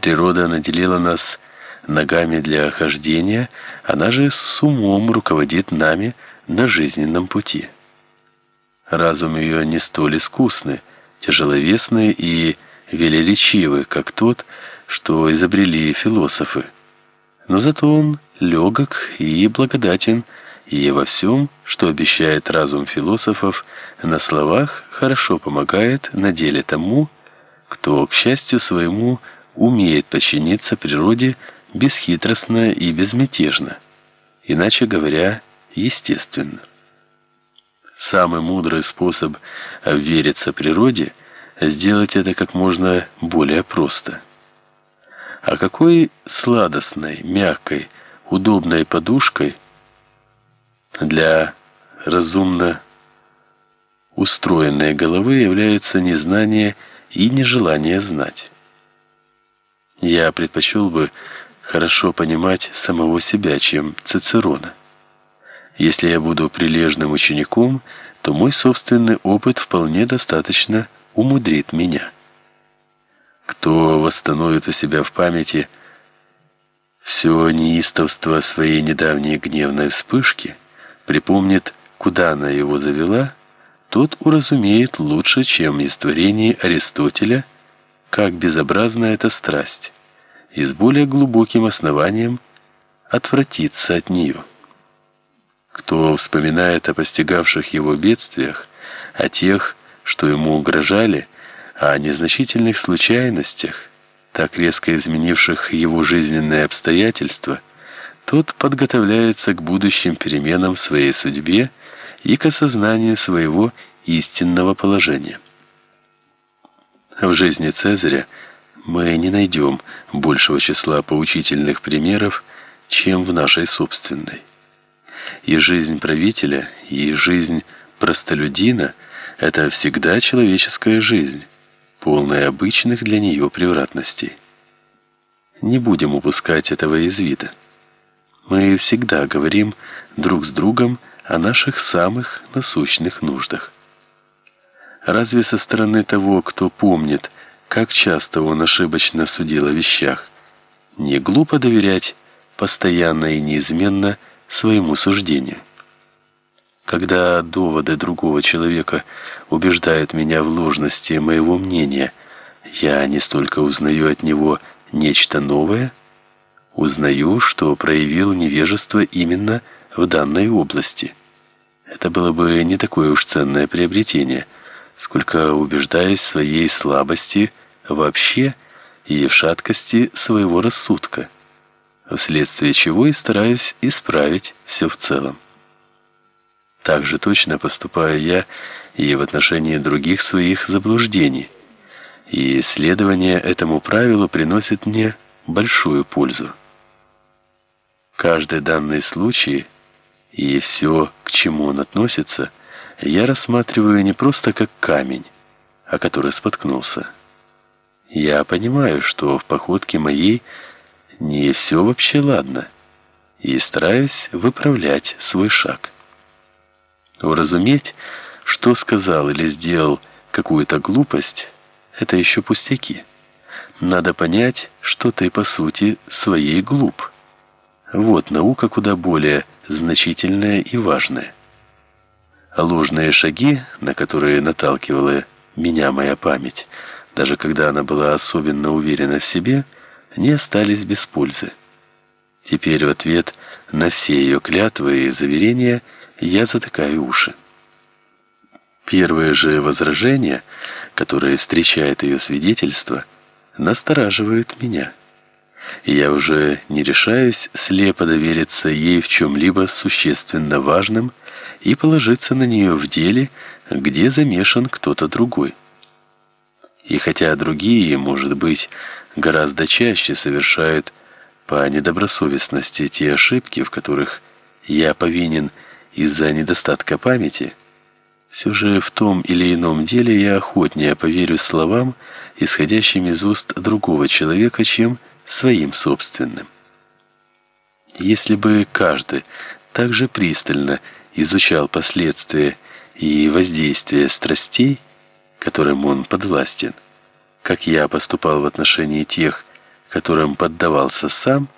Природа наделила нас ногами для хождения, она же с умом руководит нами на жизненном пути. Разум ее не столь искусный, тяжеловесный и велеречивый, как тот, что изобрели философы. Но зато он легок и благодатен, и во всем, что обещает разум философов, на словах хорошо помогает на деле тому, кто, к счастью своему, умеет подчиниться природе бесхитростно и безмятежно, иначе говоря, естественно. Самый мудрый способ вериться природе сделать это как можно более просто. А какой сладостной, мягкой, удобной подушкой для разумно устроенной головы является незнание и нежелание знать. Я предпочел бы хорошо понимать самого себя, чем Цицерона. Если я буду прилежным учеником, то мой собственный опыт вполне достаточно умудрит меня. Кто восстановит у себя в памяти все неистовство своей недавней гневной вспышки, припомнит, куда она его завела, тот уразумеет лучше, чем из творений Аристотеля, как безобразна эта страсть, и с более глубоким основанием отвратиться от нее. Кто вспоминает о постигавших его бедствиях, о тех, что ему угрожали, о незначительных случайностях, так резко изменивших его жизненные обстоятельства, тот подготовляется к будущим переменам в своей судьбе и к осознанию своего истинного положения. В жизни Цезаря мы не найдем большего числа поучительных примеров, чем в нашей собственной. И жизнь правителя, и жизнь простолюдина – это всегда человеческая жизнь, полная обычных для нее превратностей. Не будем упускать этого из вида. Мы всегда говорим друг с другом о наших самых насущных нуждах. Разве со стороны того, кто помнит, как часто он ошибочно судил о вещах, не глупо доверять постоянно и неизменно своему суждению? Когда доводы другого человека убеждают меня в ложности моего мнения, я не столько узнаю от него нечто новое, узнаю, что проявил невежество именно в данной области. Это было бы не такое уж ценное приобретение, сколько убеждаюсь в своей слабости вообще и в шаткости своего рассудка, вследствие чего и стараюсь исправить все в целом. Так же точно поступаю я и в отношении других своих заблуждений. И следование этому правилу приносит мне большую пользу. Каждый данный случай и все, к чему он относится, я рассматриваю не просто как камень, о который споткнулся. Я понимаю, что в походке моей не все вообще ладно, и стараюсь выправлять свой шаг. Уразуметь, что сказал или сделал какую-то глупость, это еще пустяки. Надо понять, что ты по сути своей глуп. Вот наука куда более значительная и важная. Ложные шаги, на которые наталкивала меня моя память, даже когда она была особенно уверена в себе, не остались без пользы. Теперь в ответ на все ее клятвы и заверения – я затыкаю уши. Первое же возражение, которое встречает ее свидетельство, настораживает меня. Я уже не решаюсь слепо довериться ей в чем-либо существенно важном и положиться на нее в деле, где замешан кто-то другой. И хотя другие, может быть, гораздо чаще совершают по недобросовестности те ошибки, в которых я повинен из-за недостатка памяти, все же в том или ином деле я охотнее поверю словам, исходящим из уст другого человека, чем своим собственным. Если бы каждый так же пристально изучал последствия и воздействия страстей, которым он подвластен, как я поступал в отношении тех, которым поддавался сам,